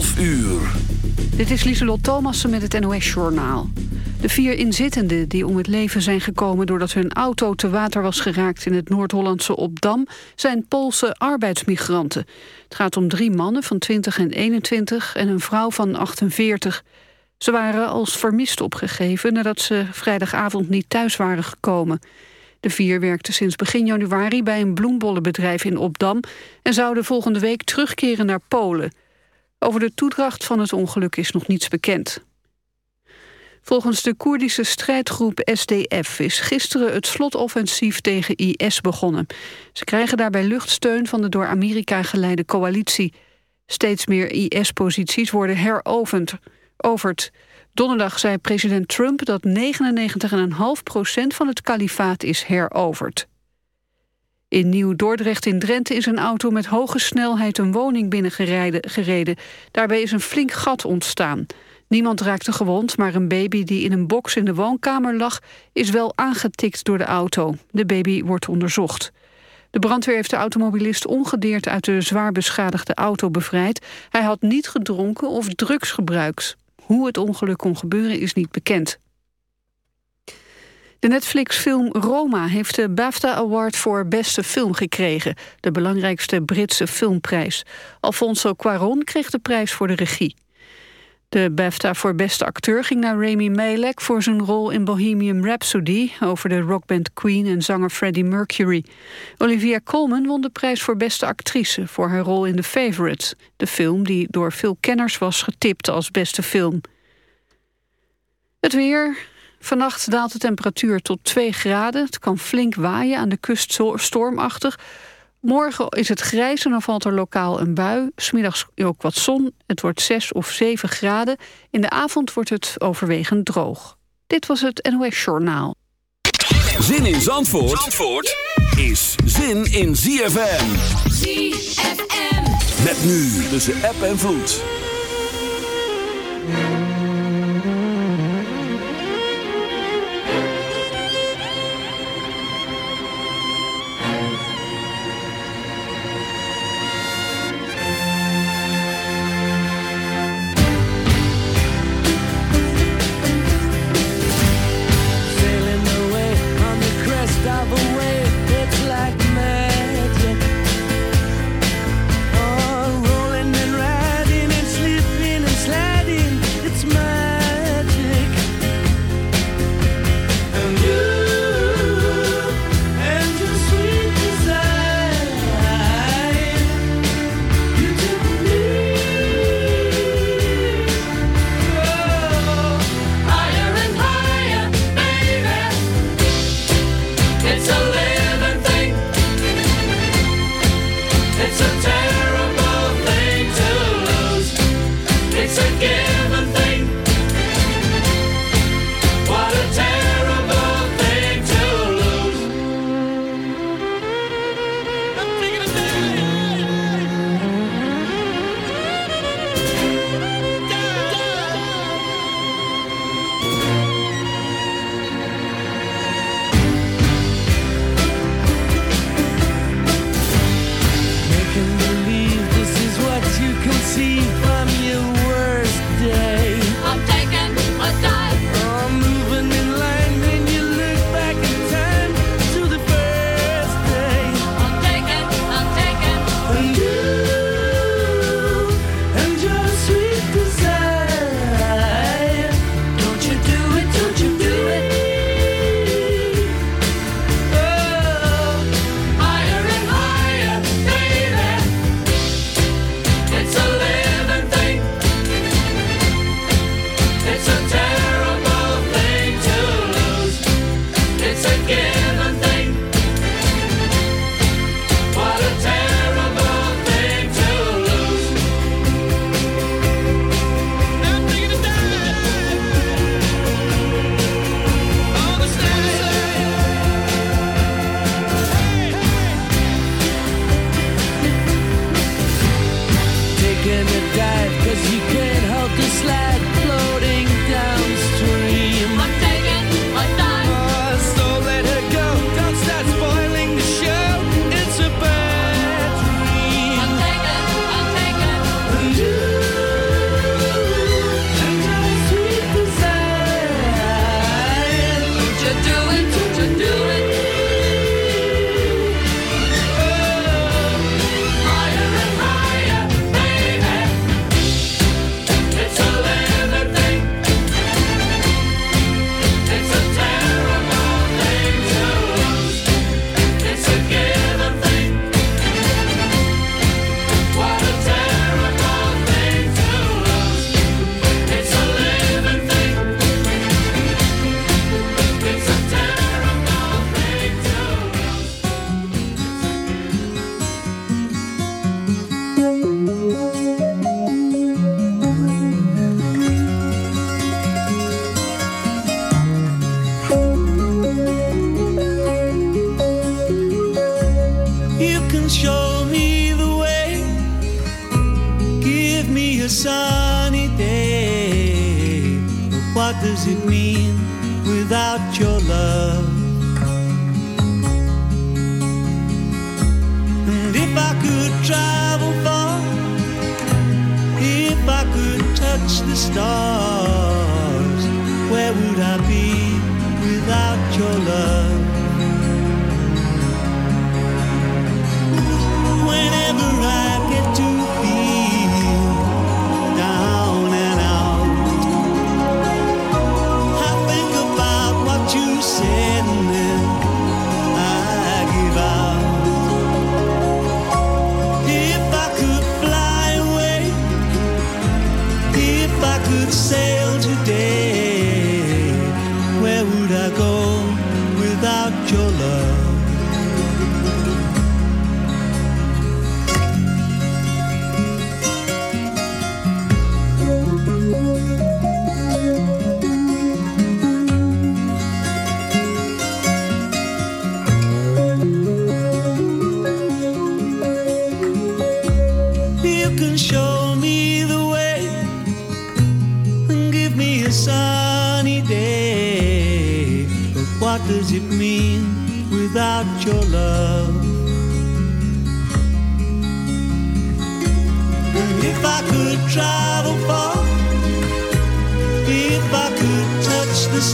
12 uur. Dit is Lieselot Thomassen met het NOS-journaal. De vier inzittenden die om het leven zijn gekomen... doordat hun auto te water was geraakt in het Noord-Hollandse Opdam... zijn Poolse arbeidsmigranten. Het gaat om drie mannen van 20 en 21 en een vrouw van 48. Ze waren als vermist opgegeven nadat ze vrijdagavond niet thuis waren gekomen. De vier werkten sinds begin januari bij een bloembollenbedrijf in Opdam... en zouden volgende week terugkeren naar Polen... Over de toedracht van het ongeluk is nog niets bekend. Volgens de Koerdische strijdgroep SDF is gisteren het slotoffensief tegen IS begonnen. Ze krijgen daarbij luchtsteun van de door Amerika geleide coalitie. Steeds meer IS-posities worden heroverd. Donderdag zei president Trump dat 99,5% van het kalifaat is heroverd. In Nieuw-Dordrecht in Drenthe is een auto met hoge snelheid een woning binnengereden. Daarbij is een flink gat ontstaan. Niemand raakte gewond, maar een baby die in een box in de woonkamer lag... is wel aangetikt door de auto. De baby wordt onderzocht. De brandweer heeft de automobilist ongedeerd uit de zwaar beschadigde auto bevrijd. Hij had niet gedronken of drugs gebruikt. Hoe het ongeluk kon gebeuren is niet bekend. De Netflix-film Roma heeft de BAFTA Award voor beste film gekregen. De belangrijkste Britse filmprijs. Alfonso Cuarón kreeg de prijs voor de regie. De BAFTA voor beste acteur ging naar Rami Malek... voor zijn rol in Bohemian Rhapsody... over de rockband Queen en zanger Freddie Mercury. Olivia Colman won de prijs voor beste actrice... voor haar rol in The Favourite. De film die door veel kenners was getipt als beste film. Het weer, Vannacht daalt de temperatuur tot 2 graden. Het kan flink waaien, aan de kust stormachtig. Morgen is het grijs en dan valt er lokaal een bui. Smiddags ook wat zon. Het wordt 6 of 7 graden. In de avond wordt het overwegend droog. Dit was het NOS Journaal. Zin in Zandvoort, Zandvoort is zin in ZFM. ZFM. Met nu tussen app en vloed.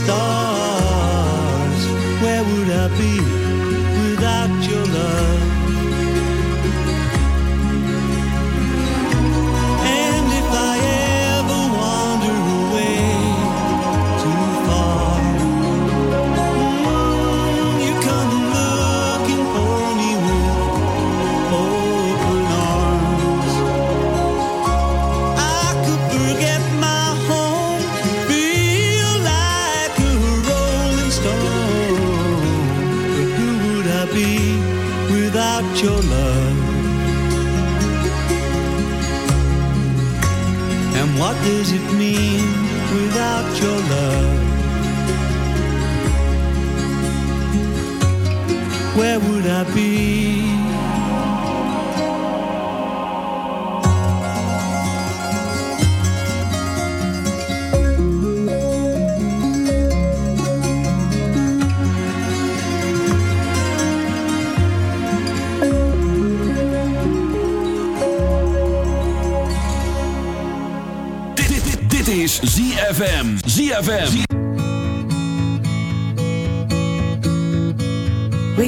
Stars, Dit, dit is ZFM. ZFM.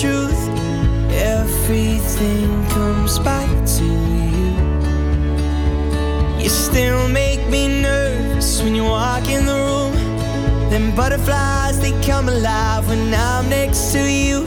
Truth. Everything comes back to you. You still make me nervous when you walk in the room. Them butterflies, they come alive when I'm next to you.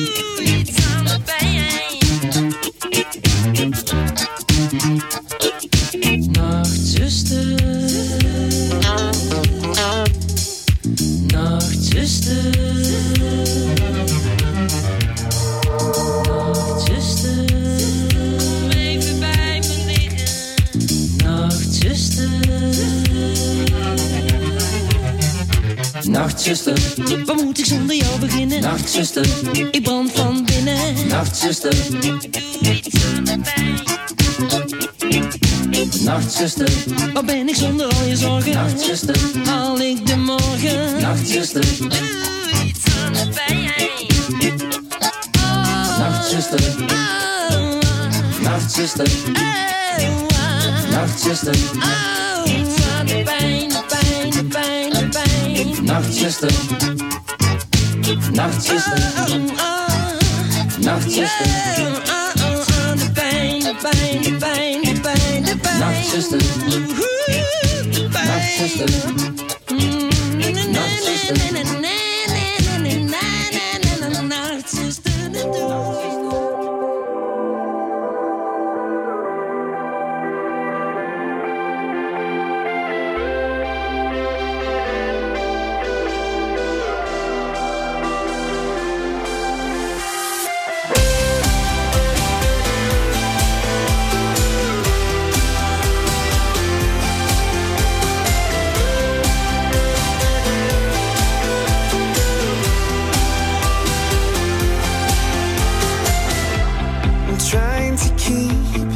to keep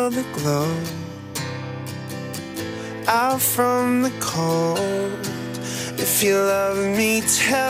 feel the glow out from the cold. If you love me, tell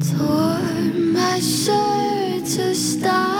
torn my shirt to stop.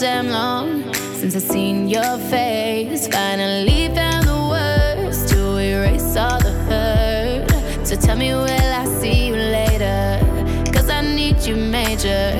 damn long since I've seen your face. Finally found the words to erase all the hurt. So tell me, will I see you later? Cause I need you major.